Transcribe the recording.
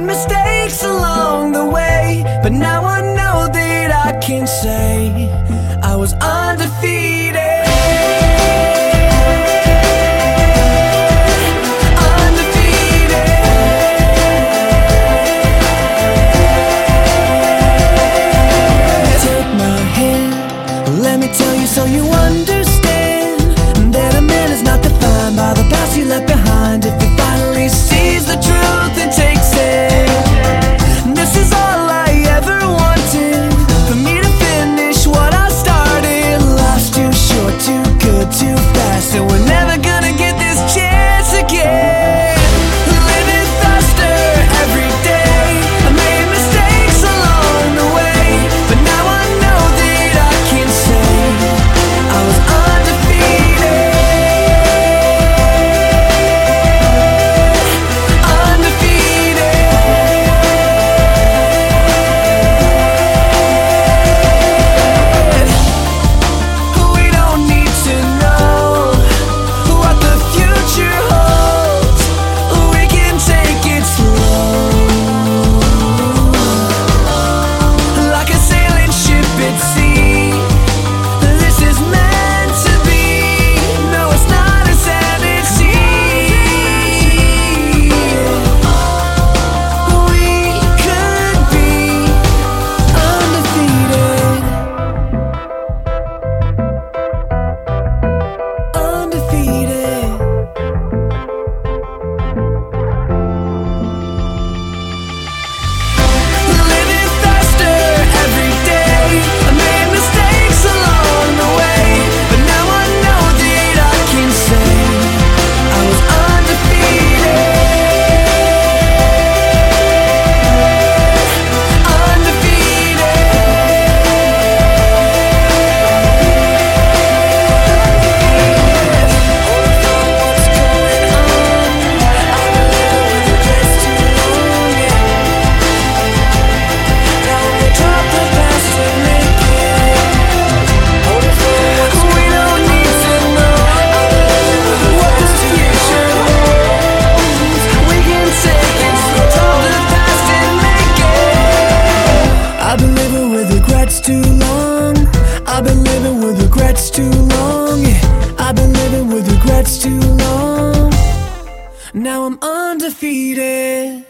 made mistakes along the way, but now I know that I can say I was undefeated. So we're never. Now I'm undefeated.